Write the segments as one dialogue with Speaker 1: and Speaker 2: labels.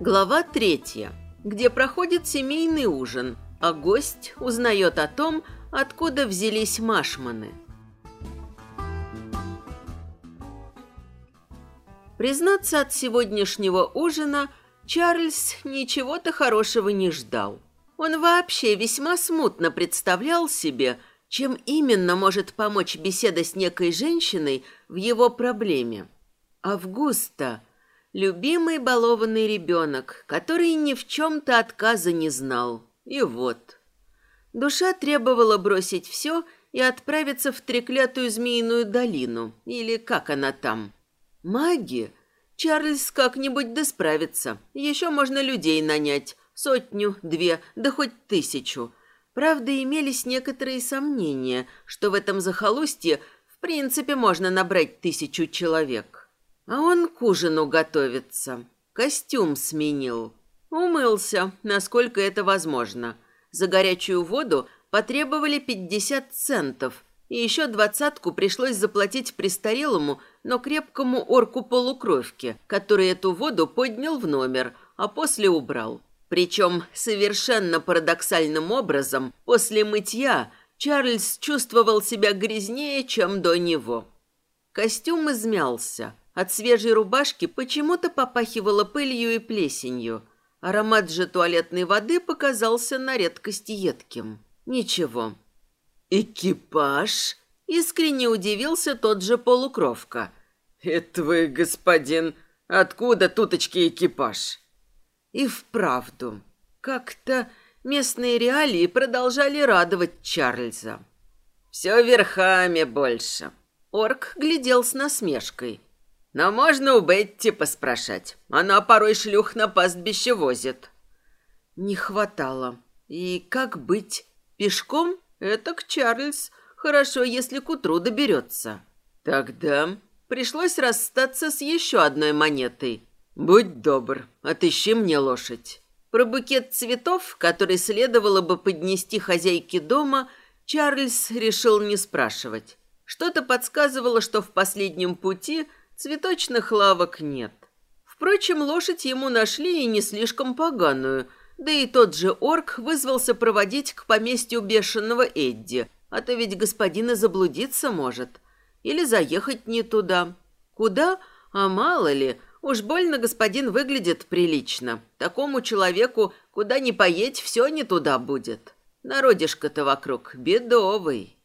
Speaker 1: Глава третья, где проходит семейный ужин, а гость узнает о том, откуда взялись машманы. Признаться, от сегодняшнего ужина Чарльз ничего-то хорошего не ждал. Он вообще весьма смутно представлял себе, чем именно может помочь беседа с некой женщиной в его проблеме. Августа Любимый балованный ребенок, который ни в чем-то отказа не знал. И вот. Душа требовала бросить все и отправиться в треклятую змеиную долину, или как она там. Маги? Чарльз как-нибудь да справится. Еще можно людей нанять. Сотню, две, да хоть тысячу. Правда, имелись некоторые сомнения, что в этом захолустье в принципе можно набрать тысячу человек. А он к ужину готовится. Костюм сменил. Умылся, насколько это возможно. За горячую воду потребовали 50 центов, и еще двадцатку пришлось заплатить престарелому, но крепкому орку-полукровке, который эту воду поднял в номер, а после убрал. Причем совершенно парадоксальным образом, после мытья Чарльз чувствовал себя грязнее, чем до него. Костюм измялся, от свежей рубашки почему-то попахивало пылью и плесенью. Аромат же туалетной воды показался на редкость едким. Ничего.
Speaker 2: «Экипаж?»
Speaker 1: – искренне удивился тот же полукровка.
Speaker 2: «Это вы, господин, откуда туточки экипаж?»
Speaker 1: И вправду, как-то местные реалии продолжали радовать Чарльза.
Speaker 2: «Все верхами больше».
Speaker 1: Орк глядел с насмешкой –
Speaker 2: но можно у Бетти поспрашать. Она порой шлюх на пастбище возит.
Speaker 1: Не хватало. И как быть? Пешком? Это к Чарльз. Хорошо, если к утру доберется.
Speaker 2: Тогда
Speaker 1: пришлось расстаться с еще одной монетой.
Speaker 2: Будь добр, отыщи мне лошадь.
Speaker 1: Про букет цветов, который следовало бы поднести хозяйке дома, Чарльз решил не спрашивать. Что-то подсказывало, что в последнем пути – Цветочных лавок нет. Впрочем, лошадь ему нашли и не слишком поганую, да и тот же орк вызвался проводить к поместью бешеного Эдди, а то ведь господин и заблудиться может. Или заехать не туда. Куда? А мало ли, уж больно господин выглядит прилично. Такому человеку, куда ни поедь, все не туда будет. Народишко-то вокруг бедовый.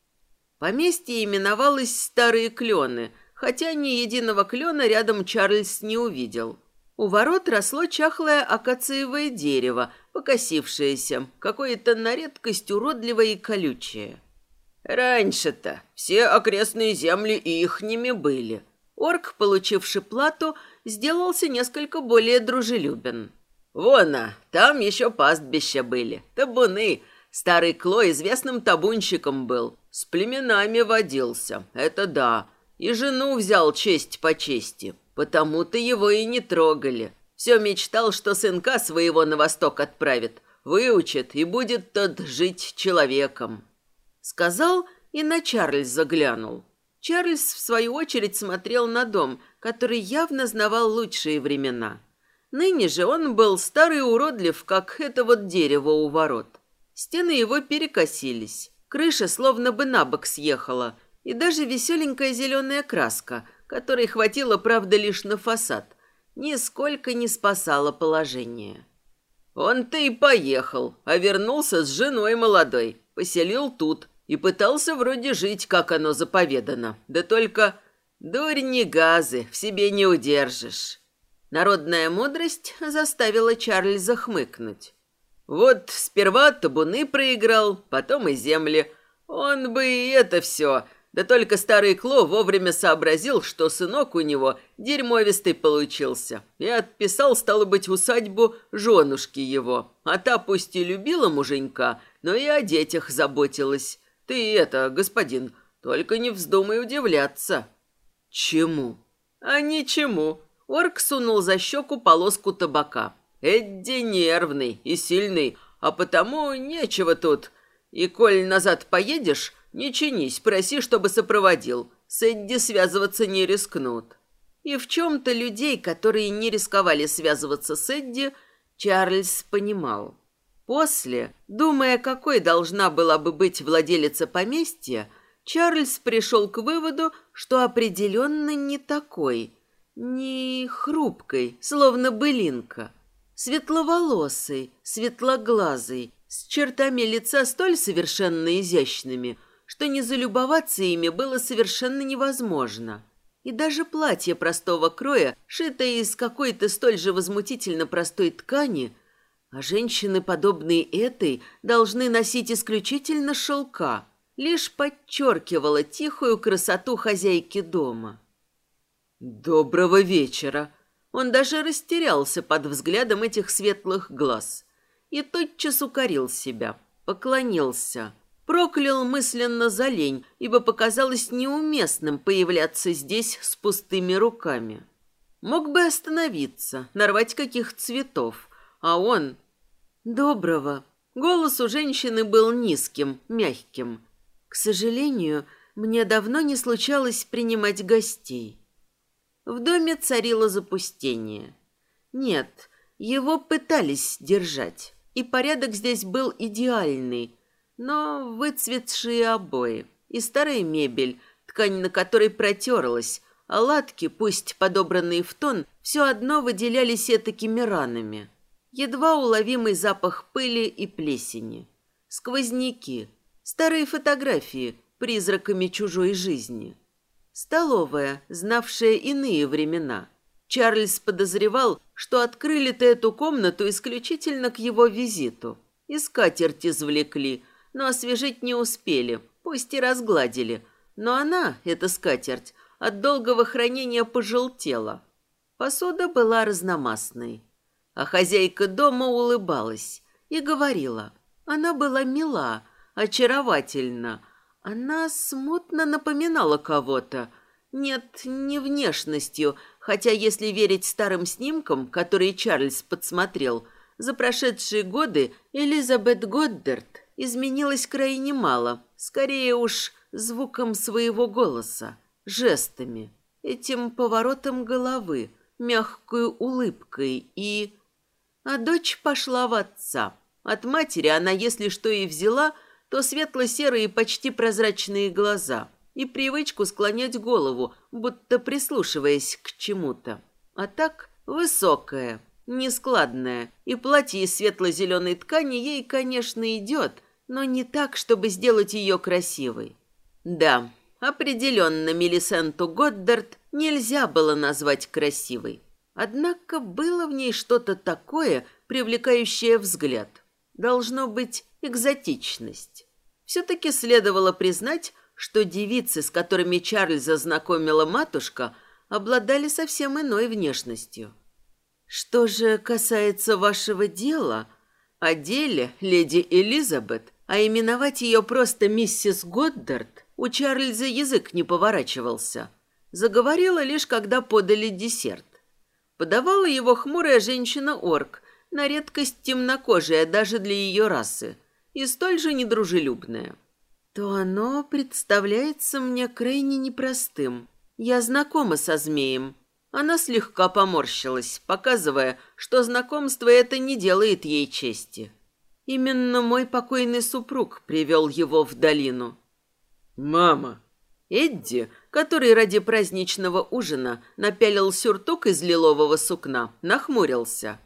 Speaker 1: Поместье именовалось Старые Клены – хотя ни единого клена рядом Чарльз не увидел. У ворот росло чахлое акациевое дерево, покосившееся, какое-то на редкость уродливое и колючее.
Speaker 2: «Раньше-то все окрестные земли ихними были».
Speaker 1: Орк, получивший плату, сделался несколько более дружелюбен.
Speaker 2: «Вон, а, там еще пастбища были, табуны. Старый Кло известным табунщиком был, с племенами водился, это да». И жену взял честь по чести, потому-то его и не трогали. Все мечтал, что сынка своего на восток отправит, выучит и будет тот жить человеком.
Speaker 1: Сказал и на Чарльз заглянул. Чарльз, в свою очередь, смотрел на дом, который явно знавал лучшие времена. Ныне же он был старый уродлив, как это вот дерево у ворот. Стены его перекосились. Крыша словно бы на бок съехала – и даже веселенькая зеленая краска, которой хватило, правда, лишь на фасад, нисколько не спасала положение.
Speaker 2: Он-то и поехал, а вернулся с женой молодой, поселил тут и пытался вроде жить, как оно заповедано. Да только дурь не газы, в себе не удержишь.
Speaker 1: Народная мудрость заставила Чарльза хмыкнуть.
Speaker 2: Вот сперва табуны проиграл, потом и земли. Он бы и это все да только старый Кло вовремя сообразил, что сынок у него дерьмовистый получился, и отписал, стало быть, усадьбу женушки его. А та пусть и любила муженька, но и о детях заботилась. Ты это, господин, только не вздумай удивляться.
Speaker 1: Чему?
Speaker 2: А ничему. Орк сунул за щеку полоску табака. Эдди нервный и сильный, а потому нечего тут. И коль назад поедешь, не чинись, проси, чтобы сопроводил. С Эдди связываться не рискнут.
Speaker 1: И в чем-то людей, которые не рисковали связываться с Эдди, Чарльз понимал. После, думая, какой должна была бы быть владелица поместья, Чарльз пришел к выводу, что определенно не такой, не хрупкой, словно былинка, светловолосый, светлоглазый, с чертами лица столь совершенно изящными, что не залюбоваться ими было совершенно невозможно. И даже платье простого кроя, шитое из какой-то столь же возмутительно простой ткани, а женщины, подобные этой, должны носить исключительно шелка – лишь подчеркивала тихую красоту хозяйки дома. «Доброго вечера!» Он даже растерялся под взглядом этих светлых глаз и тотчас укорил себя, поклонился, проклял мысленно за лень, ибо показалось неуместным появляться здесь с пустыми руками. Мог бы остановиться, нарвать каких цветов, а он... «Доброго!» Голос у женщины был низким, мягким, к сожалению, мне давно не случалось принимать гостей. В доме царило запустение. Нет, его пытались держать, и порядок здесь был идеальный, но выцветшие обои и старая мебель, ткань на которой протерлась, а латки, пусть подобранные в тон, все одно выделялись этакими ранами. Едва уловимый запах пыли и плесени. Сквозняки, Старые фотографии призраками чужой жизни. Столовая, знавшая иные времена. Чарльз подозревал, что открыли-то эту комнату исключительно к его визиту. И скатерть извлекли, но освежить не успели, пусть и разгладили. Но она, эта скатерть, от долгого хранения пожелтела. Посуда была разномастной. А хозяйка дома улыбалась и говорила. Она была мила, очаровательна. Она смутно напоминала кого-то. Нет, не внешностью, хотя, если верить старым снимкам, которые Чарльз подсмотрел, за прошедшие годы Элизабет Годдард изменилась крайне мало, скорее уж звуком своего голоса, жестами, этим поворотом головы, мягкой улыбкой и... А дочь пошла в отца. От матери она, если что и взяла, то светло-серые почти прозрачные глаза и привычку склонять голову, будто прислушиваясь к чему-то. А так высокая, нескладная, и платье из светло-зеленой ткани ей, конечно, идет, но не так, чтобы сделать ее красивой. Да, определенно Мелисенту Годдард нельзя было назвать красивой. Однако было в ней что-то такое, привлекающее взгляд. Должно быть экзотичность. Все-таки следовало признать, что девицы, с которыми Чарльза знакомила матушка, обладали совсем иной внешностью. Что же касается вашего дела, о деле леди Элизабет, а именовать ее просто миссис Годдард, у Чарльза язык не поворачивался. Заговорила лишь, когда подали десерт. Подавала его хмурая женщина-орк, на редкость темнокожая даже для ее расы – и столь же недружелюбное, то оно представляется мне крайне непростым. Я знакома со змеем. Она слегка поморщилась, показывая, что знакомство это не делает ей чести. Именно мой покойный супруг привел его в долину.
Speaker 2: «Мама!»
Speaker 1: Эдди, который ради праздничного ужина напялил сюртук из лилового сукна, нахмурился.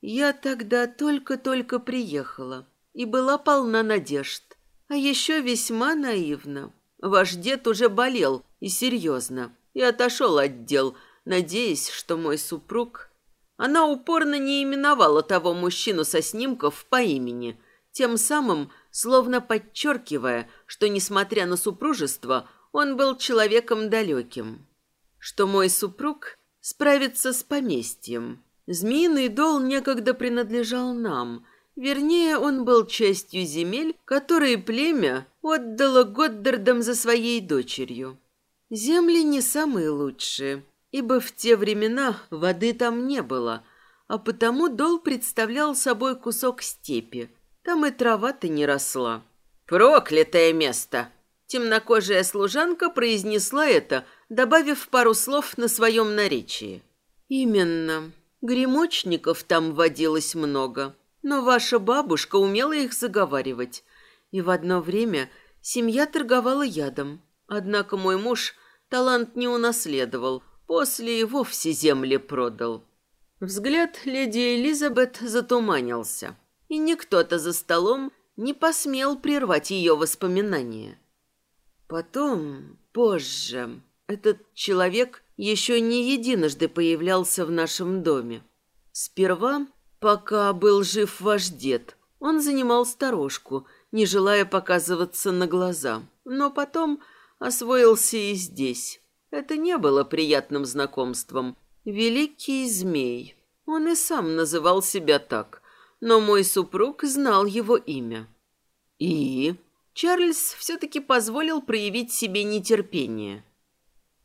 Speaker 1: «Я тогда только-только приехала и была полна надежд. А еще весьма наивна. Ваш дед уже болел, и серьезно, и отошел от дел, надеясь, что мой супруг... Она упорно не именовала того мужчину со снимков по имени, тем самым словно подчеркивая, что, несмотря на супружество, он был человеком далеким. Что мой супруг справится с поместьем. Змеиный дол некогда принадлежал нам — Вернее, он был частью земель, которые племя отдало Годдардам за своей дочерью. Земли не самые лучшие, ибо в те времена воды там не было, а потому дол представлял собой кусок степи. Там и трава-то не росла. «Проклятое место!» Темнокожая служанка произнесла это, добавив пару слов на своем наречии. «Именно. Гремочников там водилось много, но ваша бабушка умела их заговаривать. И в одно время семья торговала ядом. Однако мой муж талант не унаследовал, после и вовсе земли продал. Взгляд леди Элизабет затуманился, и никто-то за столом не посмел прервать ее воспоминания. Потом, позже, этот человек еще не единожды появлялся в нашем доме. Сперва, пока был жив ваш дед, он занимал сторожку, не желая показываться на глаза, но потом освоился и здесь. Это не было приятным знакомством. Великий змей. Он и сам называл себя так, но мой супруг знал его имя. И Чарльз все-таки позволил проявить себе нетерпение.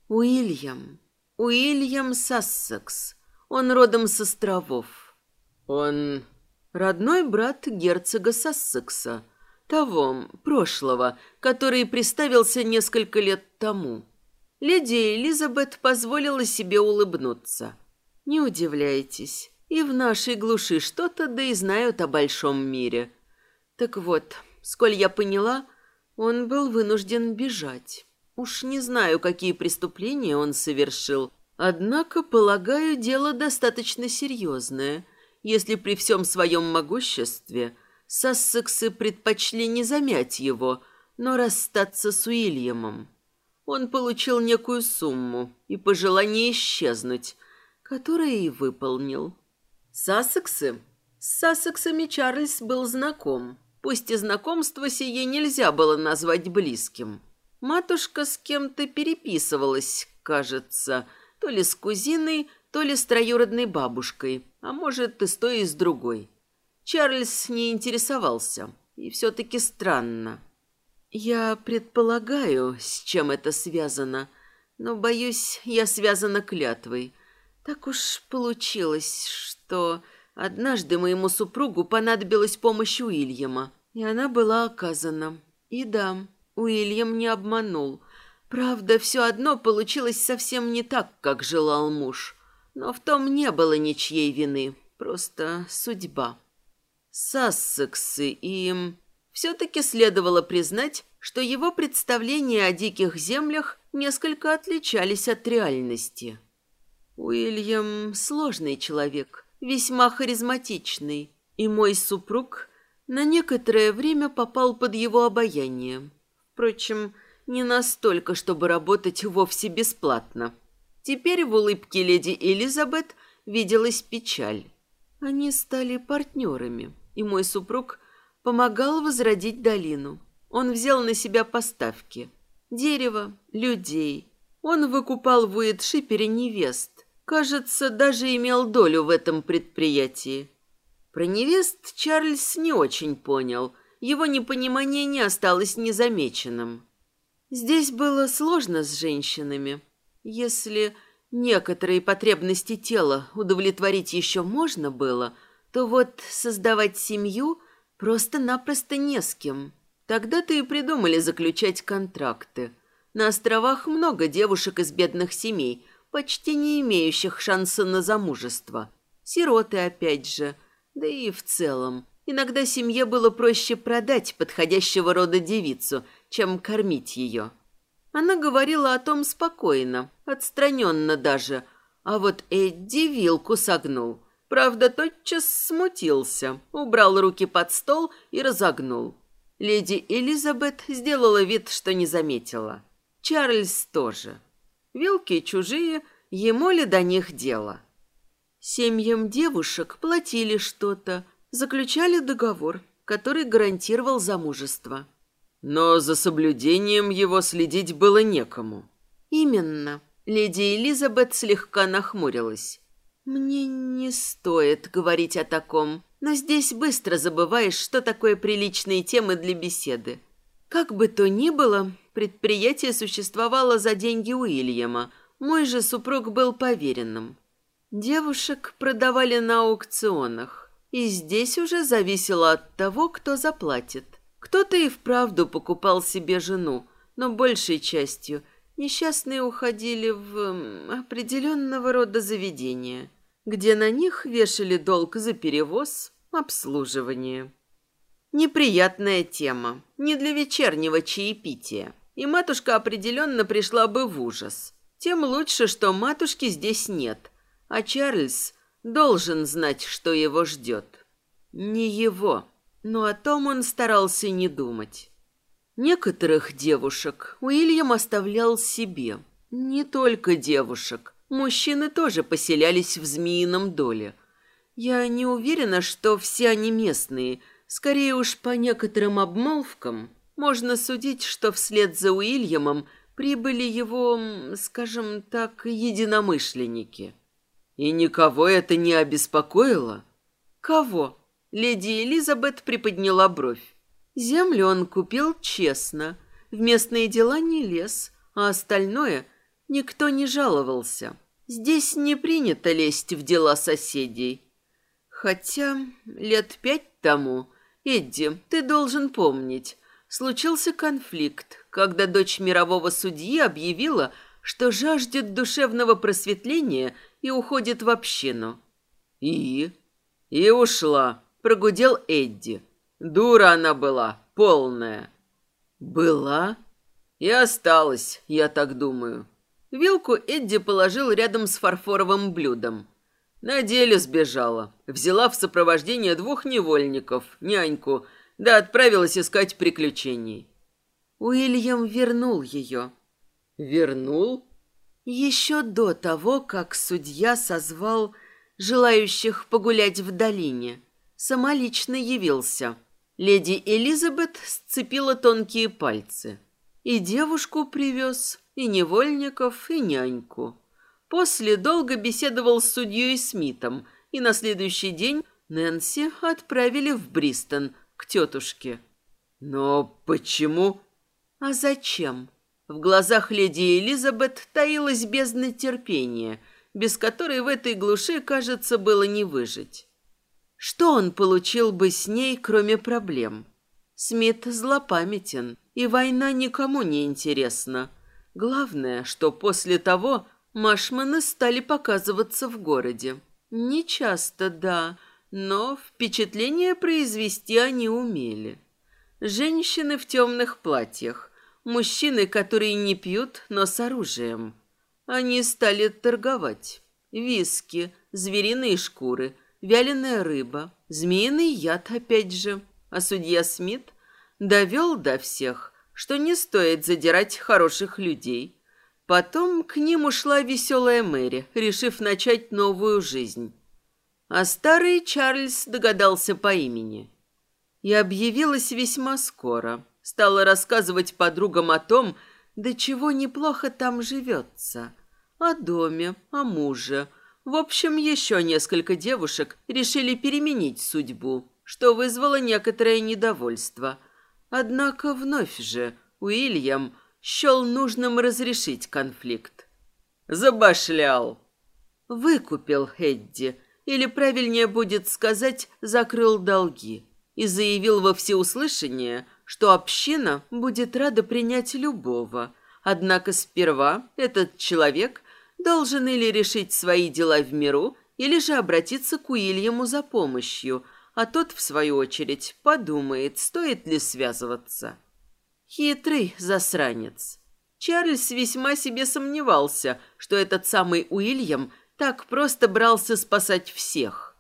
Speaker 1: Уильям. Уильям Сассекс. Он родом с островов. Он родной брат герцога Сассекса, того, прошлого, который приставился несколько лет тому. Леди Элизабет позволила себе улыбнуться. Не удивляйтесь, и в нашей глуши что-то да и знают о большом мире. Так вот, сколь я поняла, он был вынужден бежать. Уж не знаю, какие преступления он совершил, однако, полагаю, дело достаточно серьезное, если при всем своем могуществе Сассексы предпочли не замять его, но расстаться с Уильямом. Он получил некую сумму и пожелание исчезнуть, которое и выполнил. Сассексы? С Сассексами Чарльз был знаком, пусть и знакомство сие нельзя было назвать близким. Матушка с кем-то переписывалась, кажется, то ли с кузиной, то ли с троюродной бабушкой, а может и с той, и с другой. Чарльз не интересовался, и все-таки странно. Я предполагаю, с чем это связано, но, боюсь, я связана клятвой. Так уж получилось, что однажды моему супругу понадобилась помощь Уильяма, и она была оказана. И да, Уильям не обманул. Правда, все одно получилось совсем не так, как желал муж. Но в том не было ничьей вины, просто судьба. Сассексы им... Все-таки следовало признать, что его представления о диких землях несколько отличались от реальности. Уильям сложный человек, весьма харизматичный, и мой супруг на некоторое время попал под его обаяние. Впрочем, не настолько, чтобы работать вовсе бесплатно. Теперь в улыбке леди Элизабет виделась печаль. Они стали партнерами, и мой супруг помогал возродить долину. Он взял на себя поставки. Дерево, людей. Он выкупал в Уитшипере невест. Кажется, даже имел долю в этом предприятии. Про невест Чарльз не очень понял – его непонимание не осталось незамеченным. Здесь было сложно с женщинами. Если некоторые потребности тела удовлетворить еще можно было, то вот создавать семью просто-напросто не с кем. Тогда-то и придумали заключать контракты. На островах много девушек из бедных семей, почти не имеющих шанса на замужество. Сироты опять же, да и в целом. Иногда семье было проще продать подходящего рода девицу, чем кормить ее. Она говорила о том спокойно, отстраненно даже, а вот Эдди вилку согнул. Правда, тотчас смутился, убрал руки под стол и разогнул. Леди Элизабет сделала вид, что не заметила. Чарльз тоже. Вилки чужие, ему ли до них дело? Семьям девушек платили что-то, заключали договор, который гарантировал замужество.
Speaker 2: Но за соблюдением его следить было некому.
Speaker 1: Именно. Леди Элизабет слегка нахмурилась. Мне не стоит говорить о таком, но здесь быстро забываешь, что такое приличные темы для беседы. Как бы то ни было, предприятие существовало за деньги Уильяма. Мой же супруг был поверенным. Девушек продавали на аукционах. И здесь уже зависело от того, кто заплатит. Кто-то и вправду покупал себе жену, но большей частью несчастные уходили в определенного рода заведения. где на них вешали долг за перевоз, обслуживание. Неприятная тема, не для вечернего чаепития. И матушка определенно пришла бы в ужас. Тем лучше, что матушки здесь нет, а Чарльз должен знать, что его ждет. Не его, но о том он старался не думать. Некоторых девушек Уильям оставлял себе. Не только девушек. Мужчины тоже поселялись в змеином доле. Я не уверена, что все они местные. Скорее уж по некоторым обмолвкам можно судить, что вслед за Уильямом прибыли его, скажем так, единомышленники. И никого это не обеспокоило? Кого? Леди Элизабет приподняла бровь. Землю он купил честно, в местные дела не лез, а остальное никто не жаловался. Здесь не принято лезть в дела соседей. Хотя лет пять тому, Эдди, ты должен помнить, случился конфликт, когда дочь мирового судьи объявила, что жаждет душевного просветления и уходит в общину. «И?» «И ушла», — прогудел Эдди. «Дура она была, полная». «Была?» «И осталась, я так думаю». Вилку Эдди положил рядом с фарфоровым блюдом. На деле сбежала. Взяла в сопровождение двух невольников, няньку, да отправилась искать приключений. Уильям вернул ее. Вернул? Еще до того, как судья созвал желающих погулять в долине. Самолично явился. Леди Элизабет сцепила тонкие пальцы. И девушку привез, и невольников, и няньку. После долго беседовал с судьей Смитом, и на следующий день Нэнси отправили в Бристон к тетушке. Но почему? А зачем? В глазах леди Элизабет таилась бездна терпения, без которой в этой глуши, кажется, было не выжить. Что он получил бы с ней, кроме проблем? Смит злопамятен, и война никому не интересна. Главное, что после того Машманы стали показываться в городе. Не часто, да, но впечатление произвести они умели. Женщины в темных платьях, мужчины, которые не пьют, но с оружием. Они стали торговать. Виски, звериные шкуры, вяленая рыба, змеиный яд опять же. А судья Смит довел до всех, что не стоит задирать хороших людей. Потом к ним ушла веселая Мэри, решив начать новую жизнь. А старый Чарльз догадался по имени. И объявилась весьма скоро. Стала рассказывать подругам о том, до чего неплохо там живется. О доме, о муже. В общем, еще несколько девушек решили переменить судьбу, что вызвало некоторое недовольство – Однако вновь же Уильям счел нужным разрешить конфликт. Забашлял. Выкупил Эдди, или правильнее будет сказать, закрыл долги, и заявил во всеуслышание, что община будет рада принять любого. Однако сперва этот человек должен или решить свои дела в миру, или же обратиться к Уильяму за помощью – а тот, в свою очередь, подумает, стоит ли связываться. Хитрый засранец. Чарльз весьма себе сомневался, что этот самый Уильям так просто брался спасать всех.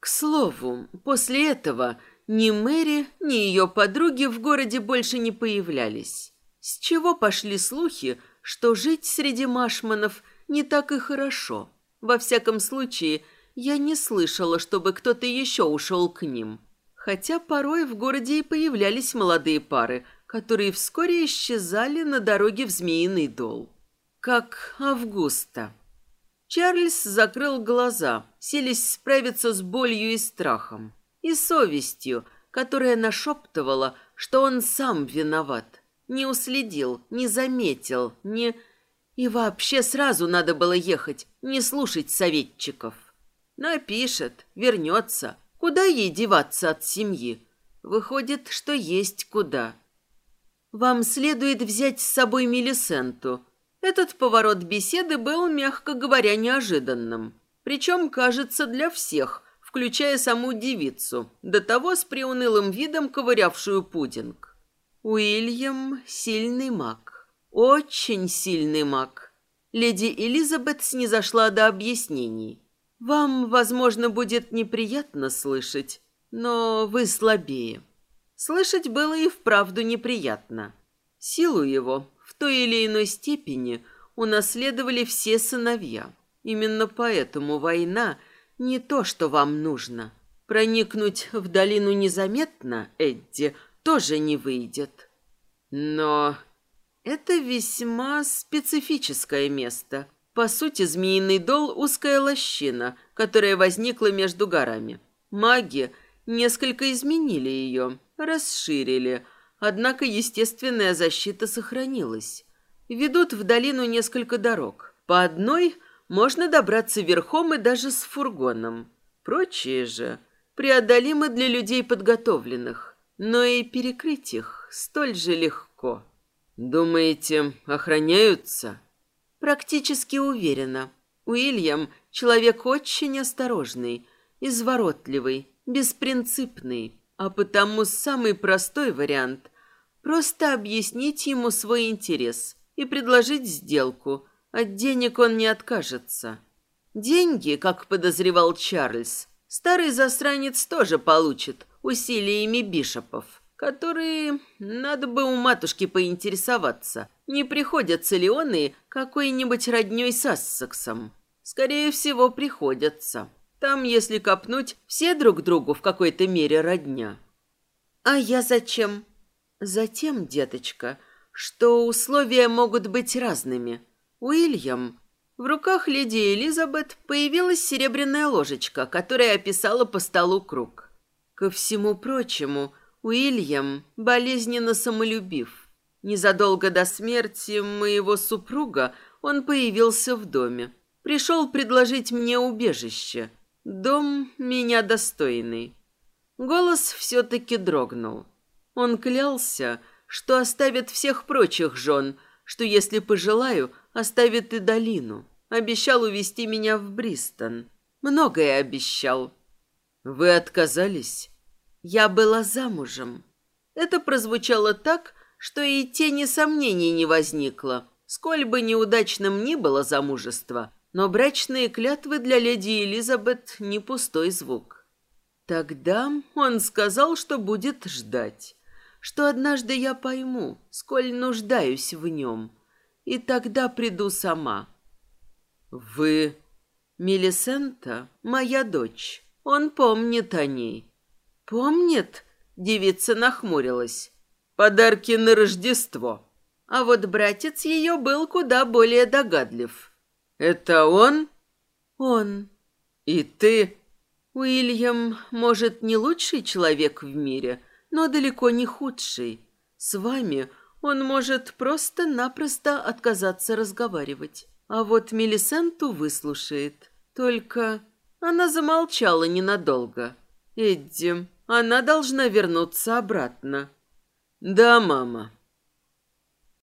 Speaker 1: К слову, после этого ни Мэри, ни ее подруги в городе больше не появлялись. С чего пошли слухи, что жить среди машманов не так и хорошо. Во всяком случае, я не слышала, чтобы кто-то еще ушел к ним. Хотя порой в городе и появлялись молодые пары, которые вскоре исчезали на дороге в Змеиный дол. Как Августа. Чарльз закрыл глаза, селись справиться с болью и страхом. И совестью, которая нашептывала, что он сам виноват. Не уследил, не заметил, не... И вообще сразу надо было ехать, не слушать советчиков. Напишет, вернется. Куда ей деваться от семьи? Выходит, что есть куда. Вам следует взять с собой Мелисенту. Этот поворот беседы был, мягко говоря, неожиданным. Причем, кажется, для всех, включая саму девицу, до того с приунылым видом ковырявшую пудинг. Уильям – сильный маг. Очень сильный маг. Леди Элизабет снизошла до объяснений. Вам, возможно, будет неприятно слышать, но вы слабее. Слышать было и вправду неприятно. Силу его в той или иной степени унаследовали все сыновья. Именно поэтому война не то, что вам нужно. Проникнуть в долину незаметно, Эдди, тоже не выйдет. Но это весьма специфическое место. По сути, Змеиный Дол – узкая лощина, которая возникла между горами. Маги несколько изменили ее, расширили, однако естественная защита сохранилась. Ведут в долину несколько дорог. По одной можно добраться верхом и даже с фургоном. Прочие же преодолимы для людей подготовленных, но и перекрыть их столь же легко.
Speaker 2: Думаете, охраняются?
Speaker 1: Практически уверена. Уильям – человек очень осторожный, изворотливый, беспринципный, а потому самый простой вариант – просто объяснить ему свой интерес и предложить сделку. От денег он не откажется. Деньги, как подозревал Чарльз, старый засранец тоже получит усилиями бишопов которые, надо бы у матушки поинтересоваться, не приходятся ли он и какой-нибудь роднёй с Ассексом. Скорее всего, приходятся. Там, если копнуть, все друг другу в какой-то мере родня. А я зачем? Затем, деточка, что условия могут быть разными. Уильям... В руках леди Элизабет появилась серебряная ложечка, которая описала по столу круг. Ко всему прочему, Уильям болезненно самолюбив. Незадолго до смерти моего супруга он появился в доме. Пришел предложить мне убежище. Дом меня достойный. Голос все-таки дрогнул. Он клялся, что оставит всех прочих жен, что, если пожелаю, оставит и долину. Обещал увести меня в Бристон. Многое обещал.
Speaker 2: Вы отказались?
Speaker 1: Я была замужем. Это прозвучало так, что и тени сомнений не возникло. Сколь бы неудачным ни было замужество, но брачные клятвы для леди Элизабет не пустой звук. Тогда он сказал, что будет ждать, что однажды я пойму, сколь нуждаюсь в нем, и тогда приду сама.
Speaker 2: Вы...
Speaker 1: Мелисента, моя дочь, он помнит о ней. «Помнит?» – девица нахмурилась.
Speaker 2: «Подарки на Рождество».
Speaker 1: А вот братец ее был куда более догадлив.
Speaker 2: «Это он?»
Speaker 1: «Он».
Speaker 2: «И ты?»
Speaker 1: «Уильям, может, не лучший человек в мире, но далеко не худший. С вами он может просто-напросто отказаться разговаривать. А вот Мелисенту выслушает. Только...» Она замолчала ненадолго. «Эдди, она должна вернуться обратно.
Speaker 2: Да, мама,